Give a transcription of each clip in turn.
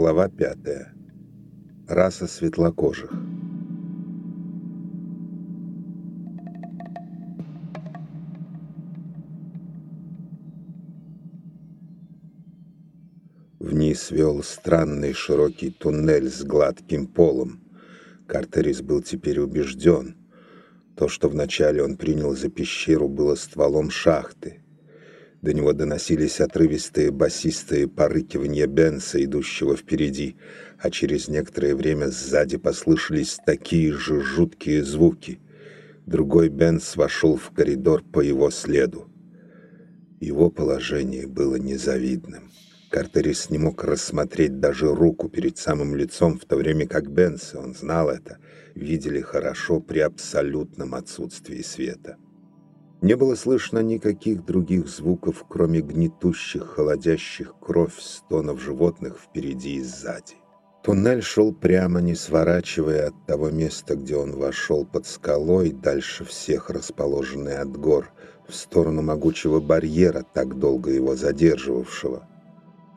Глава пятая. Раса светлокожих. Вниз вел странный широкий туннель с гладким полом. Картерис был теперь убежден. То, что вначале он принял за пещеру, было стволом шахты. До него доносились отрывистые басистые порыкивания Бенса, идущего впереди, а через некоторое время сзади послышались такие же жуткие звуки. Другой Бенс вошел в коридор по его следу. Его положение было незавидным. Картерис не мог рассмотреть даже руку перед самым лицом, в то время как Бенс, он знал это, видели хорошо при абсолютном отсутствии света. Не было слышно никаких других звуков, кроме гнетущих, холодящих кровь стонов животных впереди и сзади. Туннель шел прямо, не сворачивая от того места, где он вошел под скалой, дальше всех расположенный от гор, в сторону могучего барьера, так долго его задерживавшего.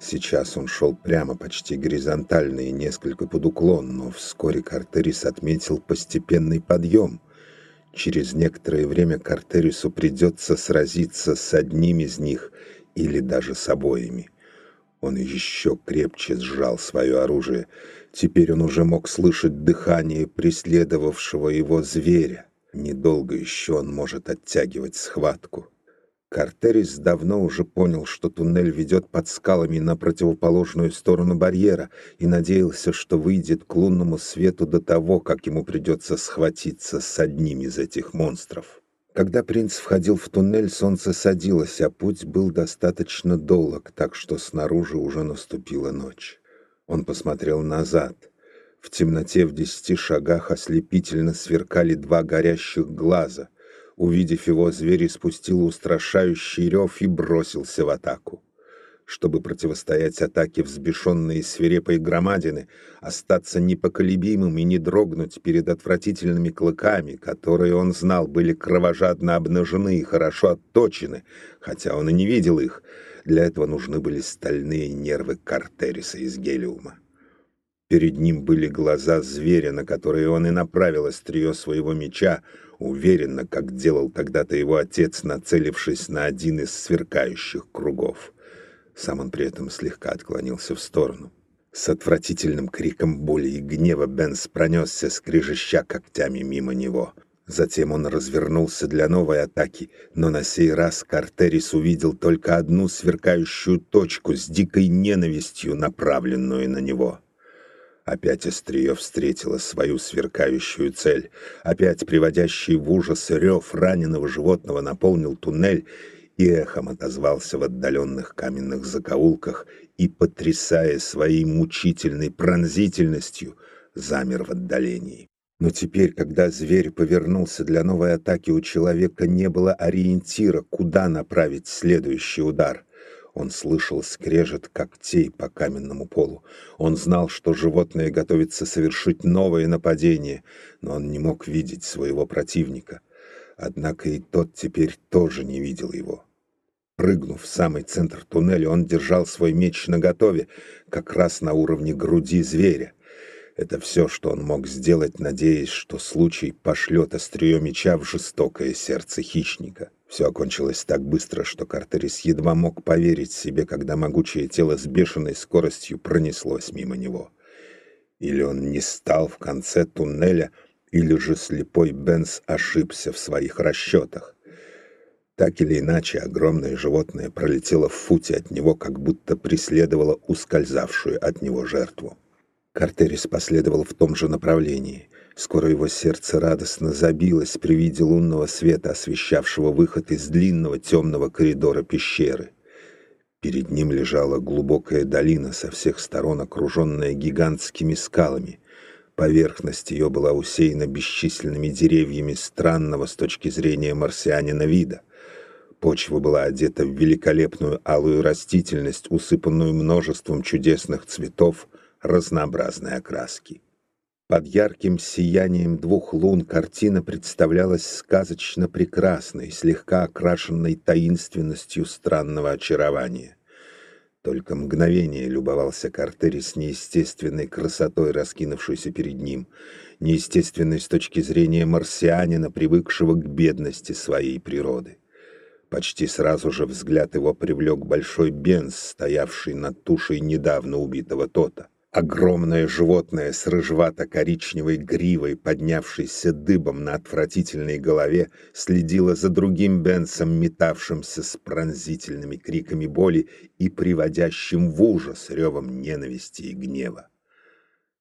Сейчас он шел прямо, почти горизонтально и несколько под уклон, но вскоре Картерис отметил постепенный подъем — Через некоторое время Картерису придется сразиться с одним из них или даже с обоими. Он еще крепче сжал свое оружие. Теперь он уже мог слышать дыхание преследовавшего его зверя. Недолго еще он может оттягивать схватку. Картерис давно уже понял, что туннель ведет под скалами на противоположную сторону барьера и надеялся, что выйдет к лунному свету до того, как ему придется схватиться с одним из этих монстров. Когда принц входил в туннель, солнце садилось, а путь был достаточно долг, так что снаружи уже наступила ночь. Он посмотрел назад. В темноте в десяти шагах ослепительно сверкали два горящих глаза. Увидев его, зверь испустил устрашающий рев и бросился в атаку. Чтобы противостоять атаке взбешенной и свирепой громадины, остаться непоколебимым и не дрогнуть перед отвратительными клыками, которые, он знал, были кровожадно обнажены и хорошо отточены, хотя он и не видел их, для этого нужны были стальные нервы Картериса из гелиума. Перед ним были глаза зверя, на которые он и направил острие своего меча, уверенно, как делал когда-то его отец, нацелившись на один из сверкающих кругов. Сам он при этом слегка отклонился в сторону. С отвратительным криком боли и гнева Бенс пронесся, скрежеща когтями мимо него. Затем он развернулся для новой атаки, но на сей раз Картерис увидел только одну сверкающую точку с дикой ненавистью, направленную на него. Опять острие встретило свою сверкающую цель. Опять приводящий в ужас рев раненого животного наполнил туннель и эхом отозвался в отдаленных каменных закоулках и, потрясая своей мучительной пронзительностью, замер в отдалении. Но теперь, когда зверь повернулся для новой атаки, у человека не было ориентира, куда направить следующий удар — он слышал скрежет когтей по каменному полу. Он знал, что животное готовится совершить новое нападение, но он не мог видеть своего противника. Однако и тот теперь тоже не видел его. Прыгнув в самый центр туннеля, он держал свой меч наготове, как раз на уровне груди зверя. Это все, что он мог сделать, надеясь, что случай пошлет острие меча в жестокое сердце хищника. Все окончилось так быстро, что Картерис едва мог поверить себе, когда могучее тело с бешеной скоростью пронеслось мимо него. Или он не стал в конце туннеля, или же слепой Бенс ошибся в своих расчетах. Так или иначе, огромное животное пролетело в футе от него, как будто преследовало ускользавшую от него жертву. Картерис последовал в том же направлении. Скоро его сердце радостно забилось при виде лунного света, освещавшего выход из длинного темного коридора пещеры. Перед ним лежала глубокая долина со всех сторон, окруженная гигантскими скалами. Поверхность ее была усеяна бесчисленными деревьями странного с точки зрения марсианина вида. Почва была одета в великолепную алую растительность, усыпанную множеством чудесных цветов разнообразной окраски. Под ярким сиянием двух лун картина представлялась сказочно прекрасной, слегка окрашенной таинственностью странного очарования. Только мгновение любовался Картери с неестественной красотой, раскинувшейся перед ним, неестественной с точки зрения марсианина, привыкшего к бедности своей природы. Почти сразу же взгляд его привлек большой бенз, стоявший над тушей недавно убитого Тота. Огромное животное с рыжевато-коричневой гривой, поднявшейся дыбом на отвратительной голове, следило за другим Бенсом, метавшимся с пронзительными криками боли и приводящим в ужас ревом ненависти и гнева.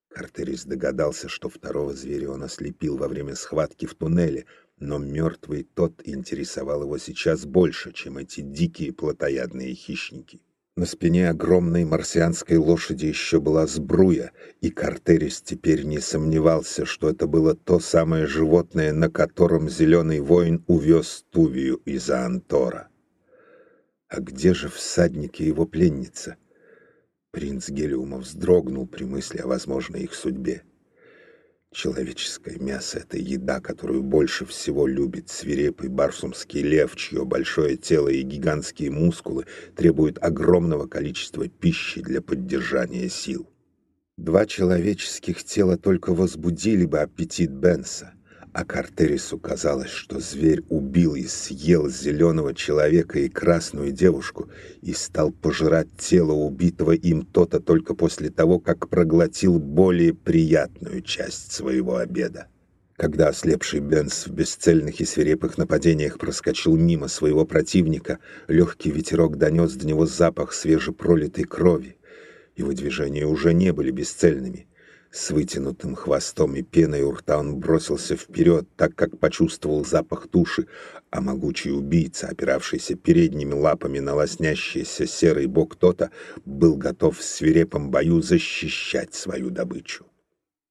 Картерис догадался, что второго зверя он ослепил во время схватки в туннеле, но мертвый тот интересовал его сейчас больше, чем эти дикие плотоядные хищники. На спине огромной марсианской лошади еще была сбруя, и Картерис теперь не сомневался, что это было то самое животное, на котором зеленый воин увез Тувию из Антора. А где же всадники его пленница? Принц Гелиума вздрогнул при мысли о возможной их судьбе. Человеческое мясо — это еда, которую больше всего любит свирепый барсумский лев, чье большое тело и гигантские мускулы требуют огромного количества пищи для поддержания сил. Два человеческих тела только возбудили бы аппетит Бенса — а Картерису казалось, что зверь убил и съел зеленого человека и красную девушку и стал пожирать тело убитого им то-то только после того, как проглотил более приятную часть своего обеда. Когда ослепший Бенс в бесцельных и свирепых нападениях проскочил мимо своего противника, легкий ветерок донес до него запах свежепролитой крови. Его движения уже не были бесцельными — с вытянутым хвостом и пеной у рта он бросился вперед, так как почувствовал запах туши, а могучий убийца, опиравшийся передними лапами на лоснящийся серый бок Тота, был готов в свирепом бою защищать свою добычу.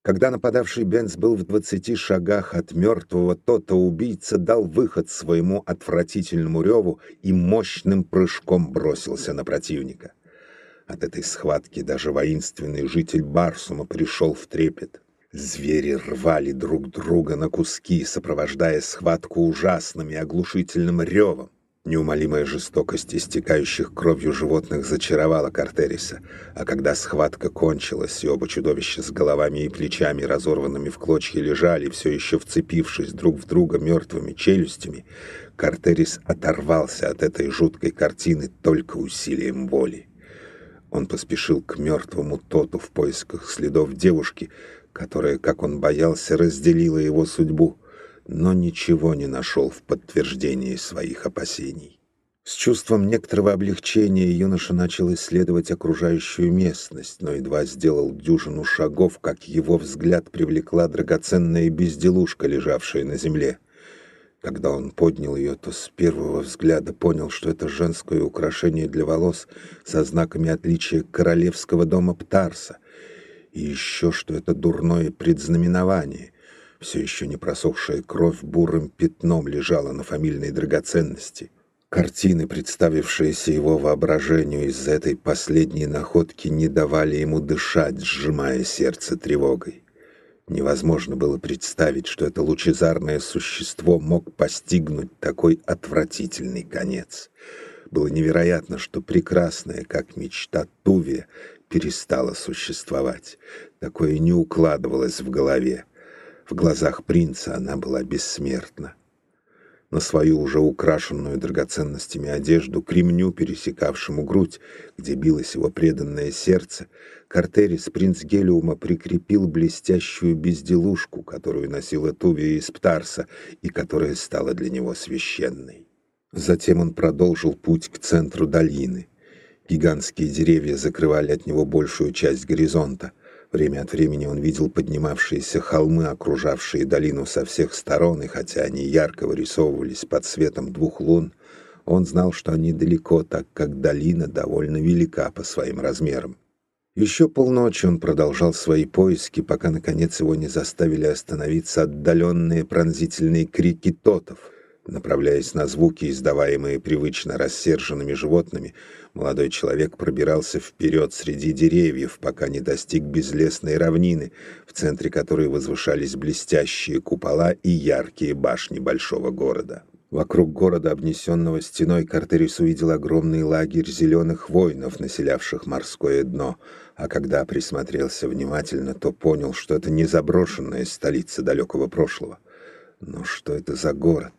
Когда нападавший Бенц был в двадцати шагах от мертвого Тота, убийца дал выход своему отвратительному реву и мощным прыжком бросился на противника. От этой схватки даже воинственный житель Барсума пришел в трепет. Звери рвали друг друга на куски, сопровождая схватку ужасным и оглушительным ревом. Неумолимая жестокость истекающих кровью животных зачаровала Картериса, а когда схватка кончилась, и оба чудовища с головами и плечами, разорванными в клочья, лежали, все еще вцепившись друг в друга мертвыми челюстями, Картерис оторвался от этой жуткой картины только усилием воли. Он поспешил к мертвому Тоту в поисках следов девушки, которая, как он боялся, разделила его судьбу, но ничего не нашел в подтверждении своих опасений. С чувством некоторого облегчения юноша начал исследовать окружающую местность, но едва сделал дюжину шагов, как его взгляд привлекла драгоценная безделушка, лежавшая на земле — когда он поднял ее, то с первого взгляда понял, что это женское украшение для волос со знаками отличия королевского дома Птарса, и еще что это дурное предзнаменование. Все еще не просохшая кровь бурым пятном лежала на фамильной драгоценности. Картины, представившиеся его воображению из-за этой последней находки, не давали ему дышать, сжимая сердце тревогой. Невозможно было представить, что это лучезарное существо мог постигнуть такой отвратительный конец. Было невероятно, что прекрасная, как мечта Тувия, перестала существовать. Такое не укладывалось в голове. В глазах принца она была бессмертна на свою уже украшенную драгоценностями одежду, кремню, пересекавшему грудь, где билось его преданное сердце, Картерис, принц Гелиума, прикрепил блестящую безделушку, которую носила Тувия из Птарса и которая стала для него священной. Затем он продолжил путь к центру долины. Гигантские деревья закрывали от него большую часть горизонта — Время от времени он видел поднимавшиеся холмы, окружавшие долину со всех сторон, и хотя они ярко вырисовывались под светом двух лун, он знал, что они далеко, так как долина довольно велика по своим размерам. Еще полночи он продолжал свои поиски, пока, наконец, его не заставили остановиться отдаленные пронзительные крики тотов — Направляясь на звуки, издаваемые привычно рассерженными животными, молодой человек пробирался вперед среди деревьев, пока не достиг безлесной равнины, в центре которой возвышались блестящие купола и яркие башни большого города. Вокруг города, обнесенного стеной, Картерис увидел огромный лагерь зеленых воинов, населявших морское дно, а когда присмотрелся внимательно, то понял, что это не заброшенная столица далекого прошлого. Но что это за город?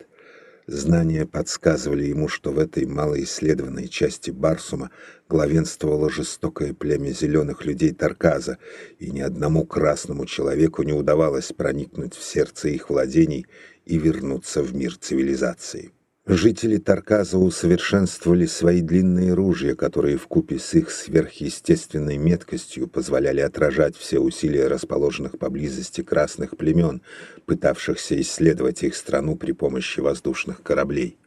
Знания подсказывали ему, что в этой малоисследованной части Барсума главенствовало жестокое племя зеленых людей Тарказа, и ни одному красному человеку не удавалось проникнуть в сердце их владений и вернуться в мир цивилизации. Жители Тарказа усовершенствовали свои длинные ружья, которые вкупе с их сверхъестественной меткостью позволяли отражать все усилия расположенных поблизости красных племен, пытавшихся исследовать их страну при помощи воздушных кораблей.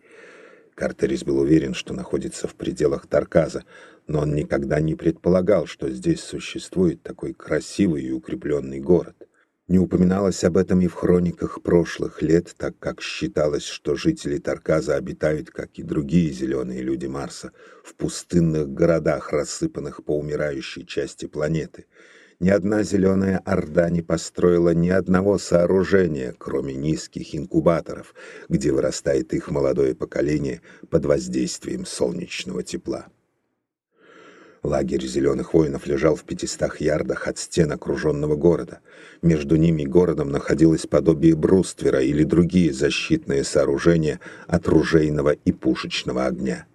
Картерис был уверен, что находится в пределах Тарказа, но он никогда не предполагал, что здесь существует такой красивый и укрепленный город. Не упоминалось об этом и в хрониках прошлых лет, так как считалось, что жители Тарказа обитают, как и другие зеленые люди Марса, в пустынных городах, рассыпанных по умирающей части планеты. Ни одна зеленая орда не построила ни одного сооружения, кроме низких инкубаторов, где вырастает их молодое поколение под воздействием солнечного тепла. Лагерь зеленых воинов лежал в пятистах ярдах от стен окруженного города. Между ними и городом находилось подобие бруствера или другие защитные сооружения от ружейного и пушечного огня.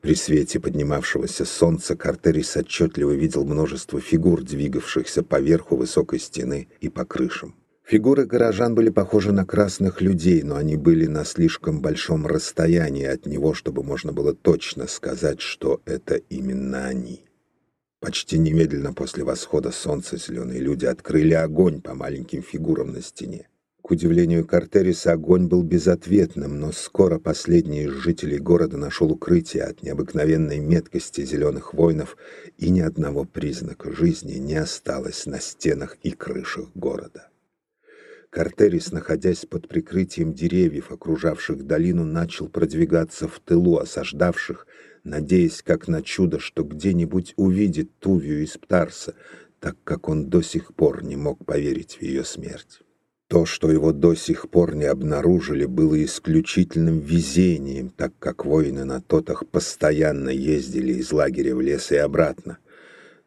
При свете поднимавшегося солнца Картерис отчетливо видел множество фигур, двигавшихся по верху высокой стены и по крышам. Фигуры горожан были похожи на красных людей, но они были на слишком большом расстоянии от него, чтобы можно было точно сказать, что это именно они. Почти немедленно после восхода солнца зеленые люди открыли огонь по маленьким фигурам на стене. К удивлению Картериса, огонь был безответным, но скоро последний из жителей города нашел укрытие от необыкновенной меткости зеленых воинов, и ни одного признака жизни не осталось на стенах и крышах города. Картерис, находясь под прикрытием деревьев, окружавших долину, начал продвигаться в тылу осаждавших, надеясь как на чудо, что где-нибудь увидит Тувию из Птарса, так как он до сих пор не мог поверить в ее смерть. То, что его до сих пор не обнаружили, было исключительным везением, так как воины на тотах постоянно ездили из лагеря в лес и обратно.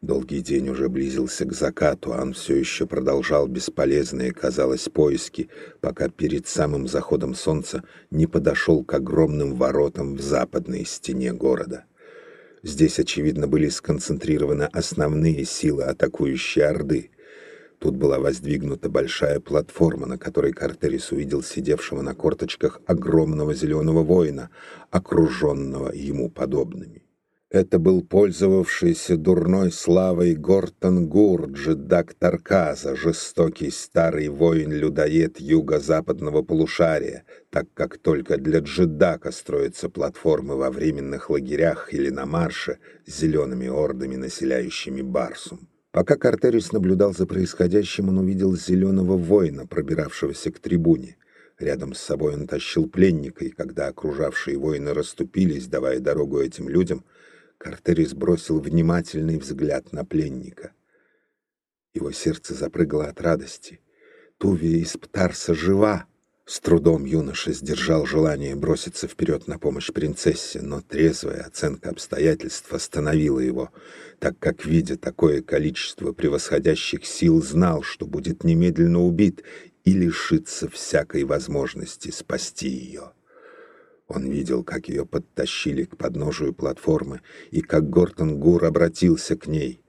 Долгий день уже близился к закату, а он все еще продолжал бесполезные, казалось, поиски, пока перед самым заходом солнца не подошел к огромным воротам в западной стене города. Здесь, очевидно, были сконцентрированы основные силы атакующей Орды. Тут была воздвигнута большая платформа, на которой Картерис увидел сидевшего на корточках огромного зеленого воина, окруженного ему подобными. Это был пользовавшийся дурной славой Гортон Гурджи доктор Каза, жестокий старый воин-людоед юго-западного полушария, так как только для джедака строятся платформы во временных лагерях или на марше с зелеными ордами, населяющими Барсум. Пока Картерис наблюдал за происходящим, он увидел зеленого воина, пробиравшегося к трибуне. Рядом с собой он тащил пленника, и когда окружавшие воины расступились, давая дорогу этим людям, Картерис бросил внимательный взгляд на пленника. Его сердце запрыгало от радости. Тувия из Птарса жива! С трудом юноша сдержал желание броситься вперед на помощь принцессе, но трезвая оценка обстоятельств остановила его, так как, видя такое количество превосходящих сил, знал, что будет немедленно убит и лишится всякой возможности спасти ее. Он видел, как ее подтащили к подножию платформы и как Гортон Гур обратился к ней.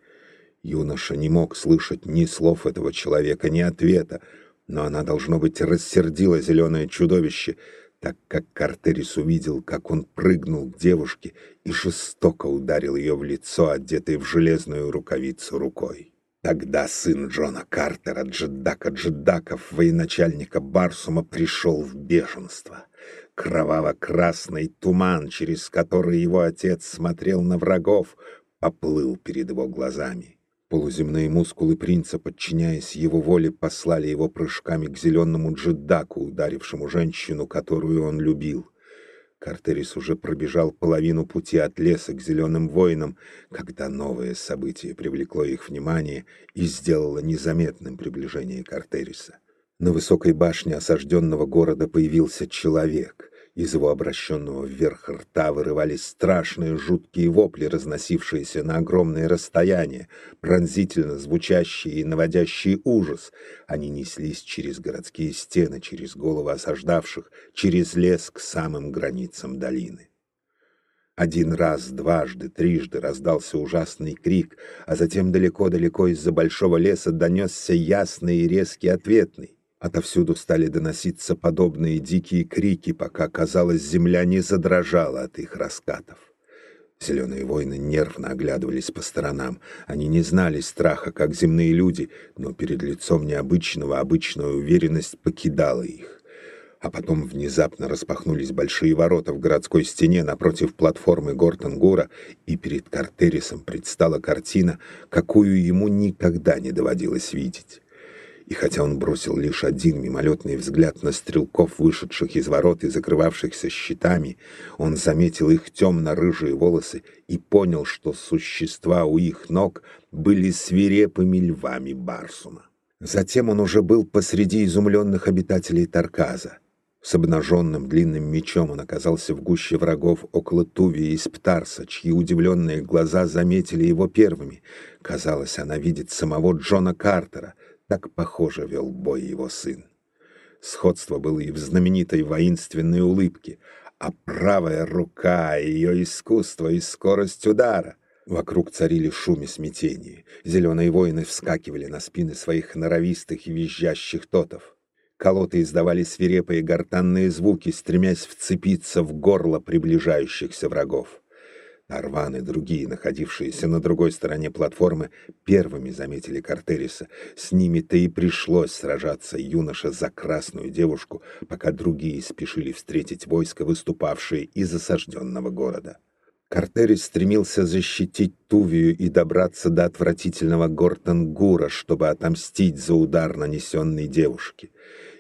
Юноша не мог слышать ни слов этого человека, ни ответа, но она, должно быть, рассердила зеленое чудовище, так как Картерис увидел, как он прыгнул к девушке и жестоко ударил ее в лицо, одетой в железную рукавицу рукой. Тогда сын Джона Картера, Джедака Джедаков, военачальника Барсума, пришел в бешенство — Кроваво-красный туман, через который его отец смотрел на врагов, поплыл перед его глазами. Полуземные мускулы принца, подчиняясь его воле, послали его прыжками к зеленому джедаку, ударившему женщину, которую он любил. Картерис уже пробежал половину пути от леса к зеленым воинам, когда новое событие привлекло их внимание и сделало незаметным приближение Картериса. На высокой башне осажденного города появился человек. Из его обращенного вверх рта вырывались страшные жуткие вопли, разносившиеся на огромные расстояния, пронзительно звучащие и наводящие ужас. Они неслись через городские стены, через головы осаждавших, через лес к самым границам долины. Один раз, дважды, трижды раздался ужасный крик, а затем далеко-далеко из-за большого леса донесся ясный и резкий ответный. Отовсюду стали доноситься подобные дикие крики, пока, казалось, земля не задрожала от их раскатов. Зеленые воины нервно оглядывались по сторонам. Они не знали страха, как земные люди, но перед лицом необычного обычная уверенность покидала их. А потом внезапно распахнулись большие ворота в городской стене напротив платформы Гортенгура, и перед Картерисом предстала картина, какую ему никогда не доводилось видеть и хотя он бросил лишь один мимолетный взгляд на стрелков, вышедших из ворот и закрывавшихся щитами, он заметил их темно-рыжие волосы и понял, что существа у их ног были свирепыми львами Барсума. Затем он уже был посреди изумленных обитателей Тарказа. С обнаженным длинным мечом он оказался в гуще врагов около Тувии из Птарса, чьи удивленные глаза заметили его первыми. Казалось, она видит самого Джона Картера, так похоже вел бой его сын. Сходство было и в знаменитой воинственной улыбке, а правая рука, ее искусство и скорость удара. Вокруг царили шум и. Зеленые воины вскакивали на спины своих норовистых и визжащих тотов. Колоты издавали свирепые гортанные звуки, стремясь вцепиться в горло приближающихся врагов. Арван и другие, находившиеся на другой стороне платформы, первыми заметили Картериса. С ними-то и пришлось сражаться юноша за красную девушку, пока другие спешили встретить войско, выступавшее из осажденного города. Картерис стремился защитить Тувию и добраться до отвратительного Гортенгура, чтобы отомстить за удар, нанесенный девушке.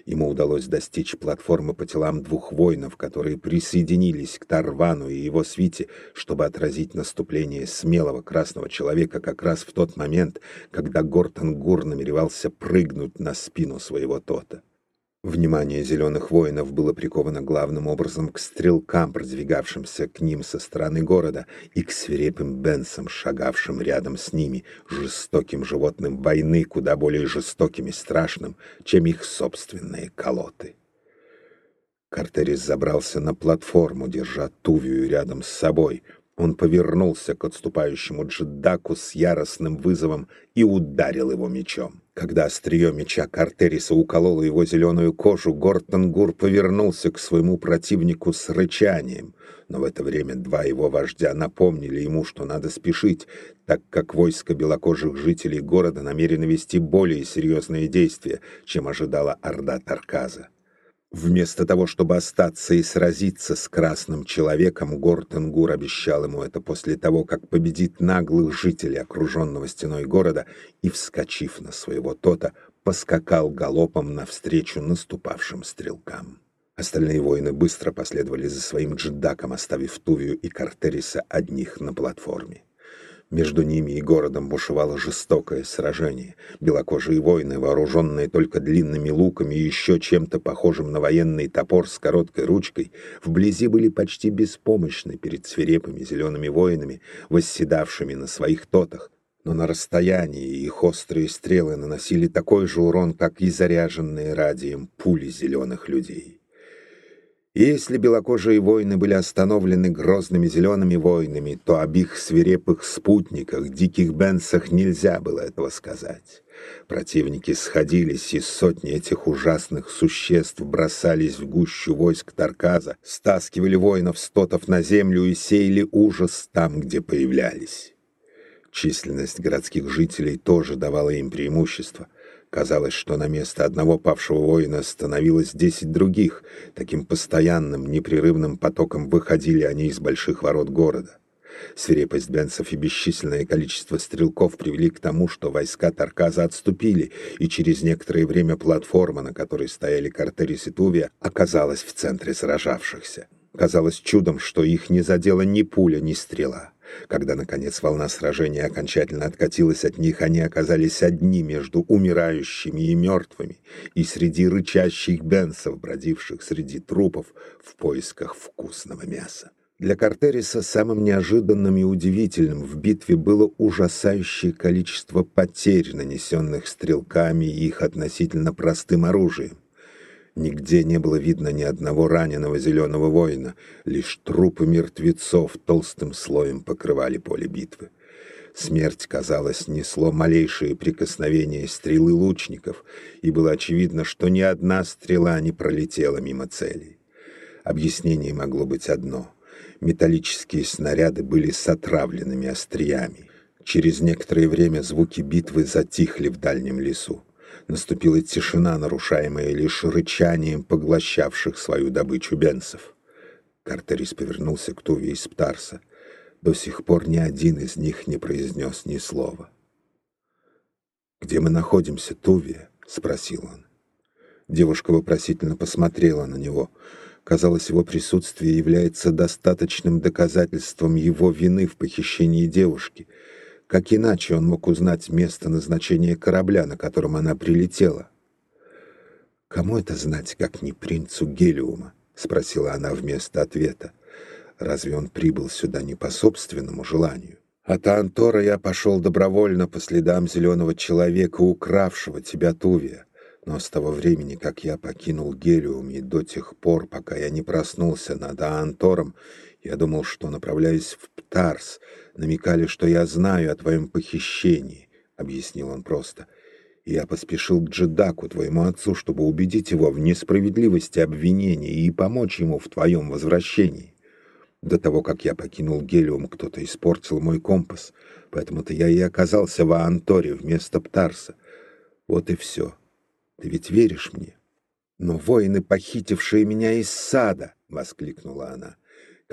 Ему удалось достичь платформы по телам двух воинов, которые присоединились к Тарвану и его свите, чтобы отразить наступление смелого красного человека как раз в тот момент, когда Гортон Гур намеревался прыгнуть на спину своего Тота. Внимание зеленых воинов было приковано главным образом к стрелкам, продвигавшимся к ним со стороны города, и к свирепым бенсам, шагавшим рядом с ними, жестоким животным войны, куда более жестоким и страшным, чем их собственные колоты. Картерис забрался на платформу, держа Тувию рядом с собой. Он повернулся к отступающему Джедаку с яростным вызовом и ударил его мечом. Когда острие меча Картериса укололо его зеленую кожу, Гортонгур повернулся к своему противнику с рычанием. Но в это время два его вождя напомнили ему, что надо спешить, так как войско белокожих жителей города намерено вести более серьезные действия, чем ожидала Орда Тарказа. Вместо того, чтобы остаться и сразиться с красным человеком, Гортенгур обещал ему это после того, как победит наглых жителей окруженного стеной города и, вскочив на своего тота, поскакал галопом навстречу наступавшим стрелкам. Остальные воины быстро последовали за своим джедаком, оставив Тувию и Картериса одних на платформе. Между ними и городом бушевало жестокое сражение. Белокожие воины, вооруженные только длинными луками и еще чем-то похожим на военный топор с короткой ручкой, вблизи были почти беспомощны перед свирепыми зелеными воинами, восседавшими на своих тотах, но на расстоянии их острые стрелы наносили такой же урон, как и заряженные радием пули зеленых людей. Если белокожие воины были остановлены грозными зелеными воинами, то об их свирепых спутниках, диких бенсах, нельзя было этого сказать. Противники сходились, и сотни этих ужасных существ бросались в гущу войск Тарказа, стаскивали воинов стотов на землю и сеяли ужас там, где появлялись. Численность городских жителей тоже давала им преимущество — Казалось, что на место одного павшего воина становилось десять других. Таким постоянным, непрерывным потоком выходили они из больших ворот города. Свирепость бенцев и бесчисленное количество стрелков привели к тому, что войска Тарказа отступили, и через некоторое время платформа, на которой стояли Картерис и Тувия, оказалась в центре сражавшихся. Казалось чудом, что их не задела ни пуля, ни стрела. Когда, наконец, волна сражения окончательно откатилась от них, они оказались одни между умирающими и мертвыми, и среди рычащих бенсов, бродивших среди трупов в поисках вкусного мяса. Для Картериса самым неожиданным и удивительным в битве было ужасающее количество потерь, нанесенных стрелками и их относительно простым оружием. Нигде не было видно ни одного раненого зеленого воина, лишь трупы мертвецов толстым слоем покрывали поле битвы. Смерть, казалось, несло малейшие прикосновения стрелы лучников, и было очевидно, что ни одна стрела не пролетела мимо целей. Объяснение могло быть одно. Металлические снаряды были с отравленными остриями. Через некоторое время звуки битвы затихли в дальнем лесу. Наступила тишина, нарушаемая лишь рычанием поглощавших свою добычу бенсов. Картерис повернулся к Туве из Птарса. До сих пор ни один из них не произнес ни слова. «Где мы находимся, Тувия?» — спросил он. Девушка вопросительно посмотрела на него. Казалось, его присутствие является достаточным доказательством его вины в похищении девушки — как иначе он мог узнать место назначения корабля, на котором она прилетела? «Кому это знать, как не принцу Гелиума?» — спросила она вместо ответа. «Разве он прибыл сюда не по собственному желанию?» «От Антора я пошел добровольно по следам зеленого человека, укравшего тебя, Тувия. Но с того времени, как я покинул Гелиум и до тех пор, пока я не проснулся над Антором, я думал, что направляюсь в Птарс, намекали, что я знаю о твоем похищении», — объяснил он просто. «Я поспешил к Джедаку, твоему отцу, чтобы убедить его в несправедливости обвинения и помочь ему в твоем возвращении. До того, как я покинул Гелиум, кто-то испортил мой компас, поэтому-то я и оказался в Аанторе вместо Птарса. Вот и все. Ты ведь веришь мне?» «Но воины, похитившие меня из сада!» — воскликнула она.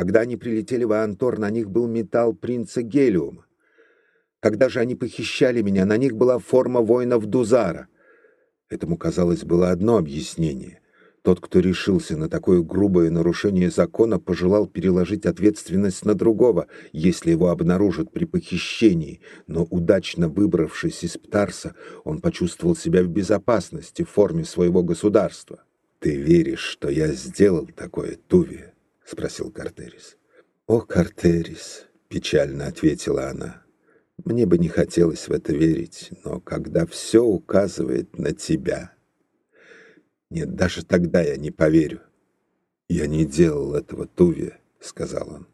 Когда они прилетели в Антор, на них был металл принца Гелиума. Когда же они похищали меня, на них была форма воинов Дузара. Этому, казалось, было одно объяснение. Тот, кто решился на такое грубое нарушение закона, пожелал переложить ответственность на другого, если его обнаружат при похищении, но, удачно выбравшись из Птарса, он почувствовал себя в безопасности в форме своего государства. «Ты веришь, что я сделал такое, Тувия?» — спросил Картерис. «О, Картерис!» — печально ответила она. «Мне бы не хотелось в это верить, но когда все указывает на тебя...» «Нет, даже тогда я не поверю». «Я не делал этого, Туве», — сказал он.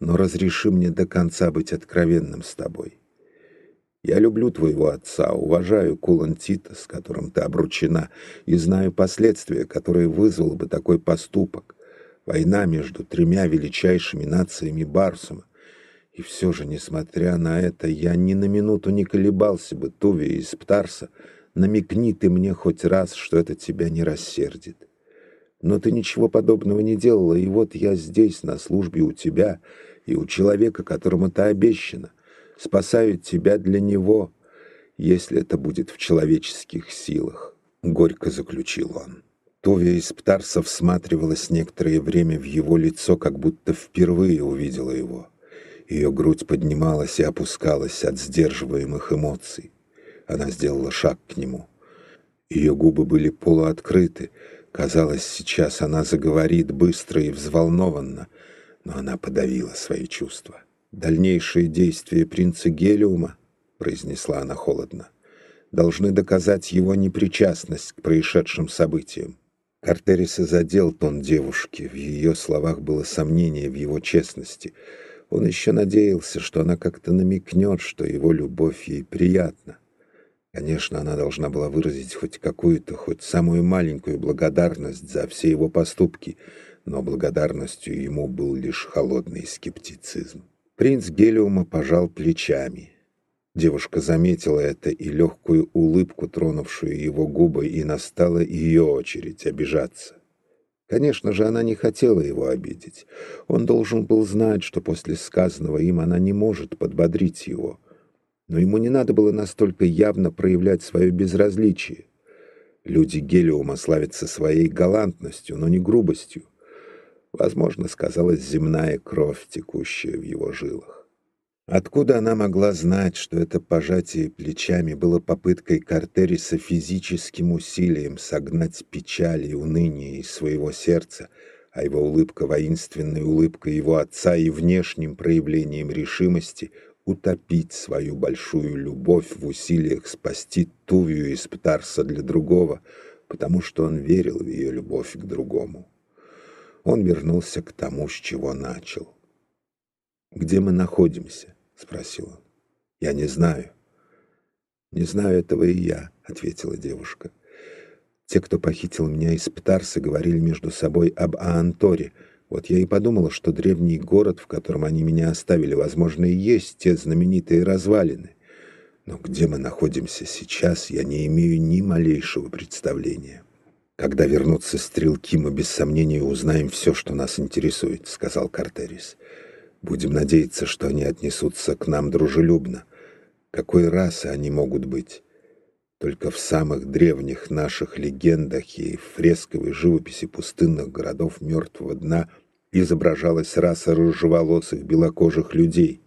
«Но разреши мне до конца быть откровенным с тобой. Я люблю твоего отца, уважаю Кулан Тита, с которым ты обручена, и знаю последствия, которые вызвал бы такой поступок. Война между тремя величайшими нациями Барсума. И все же, несмотря на это, я ни на минуту не колебался бы, Туви из Птарса, намекни ты мне хоть раз, что это тебя не рассердит. Но ты ничего подобного не делала, и вот я здесь, на службе у тебя и у человека, которому ты обещана. Спасаю тебя для него, если это будет в человеческих силах», — горько заключил он. Товия из Птарса всматривалась некоторое время в его лицо, как будто впервые увидела его. Ее грудь поднималась и опускалась от сдерживаемых эмоций. Она сделала шаг к нему. Ее губы были полуоткрыты. Казалось, сейчас она заговорит быстро и взволнованно, но она подавила свои чувства. «Дальнейшие действия принца Гелиума», — произнесла она холодно, — «должны доказать его непричастность к происшедшим событиям. Картериса задел тон девушки. В ее словах было сомнение в его честности. Он еще надеялся, что она как-то намекнет, что его любовь ей приятна. Конечно, она должна была выразить хоть какую-то, хоть самую маленькую благодарность за все его поступки, но благодарностью ему был лишь холодный скептицизм. Принц Гелиума пожал плечами. Девушка заметила это и легкую улыбку, тронувшую его губы, и настала ее очередь обижаться. Конечно же, она не хотела его обидеть. Он должен был знать, что после сказанного им она не может подбодрить его. Но ему не надо было настолько явно проявлять свое безразличие. Люди Гелиума славятся своей галантностью, но не грубостью. Возможно, сказалась земная кровь, текущая в его жилах. Откуда она могла знать, что это пожатие плечами было попыткой Картериса физическим усилием согнать печали и уныние из своего сердца, а его улыбка воинственной улыбкой его отца и внешним проявлением решимости утопить свою большую любовь в усилиях спасти Тувию из Птарса для другого, потому что он верил в ее любовь к другому. Он вернулся к тому, с чего начал. «Где мы находимся?» — спросил он. «Я не знаю». «Не знаю этого и я», — ответила девушка. «Те, кто похитил меня из Птарса, говорили между собой об Аанторе. Вот я и подумала, что древний город, в котором они меня оставили, возможно, и есть те знаменитые развалины. Но где мы находимся сейчас, я не имею ни малейшего представления». «Когда вернутся стрелки, мы без сомнения узнаем все, что нас интересует», — сказал Картерис. Будем надеяться, что они отнесутся к нам дружелюбно. Какой расы они могут быть? Только в самых древних наших легендах и фресковой живописи пустынных городов мертвого дна изображалась раса рыжеволосых белокожих людей.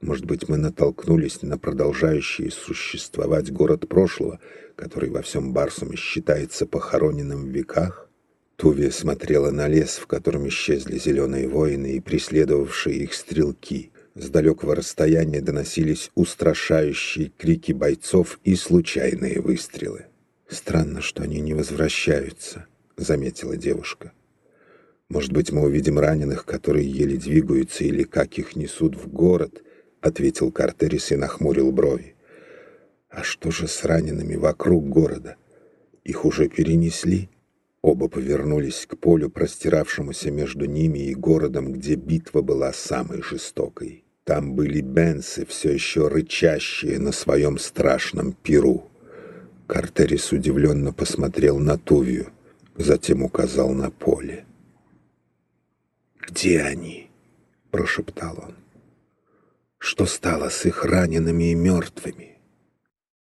Может быть, мы натолкнулись на продолжающий существовать город прошлого, который во всем Барсуме считается похороненным в веках? Тувия смотрела на лес, в котором исчезли зеленые воины и преследовавшие их стрелки. С далекого расстояния доносились устрашающие крики бойцов и случайные выстрелы. «Странно, что они не возвращаются», — заметила девушка. «Может быть, мы увидим раненых, которые еле двигаются, или как их несут в город», — ответил Картерис и нахмурил брови. «А что же с ранеными вокруг города? Их уже перенесли?» Оба повернулись к полю, простиравшемуся между ними и городом, где битва была самой жестокой. Там были бенсы, все еще рычащие на своем страшном пиру. Картерис удивленно посмотрел на Тувию, затем указал на поле. «Где они?» — прошептал он. «Что стало с их ранеными и мертвыми?»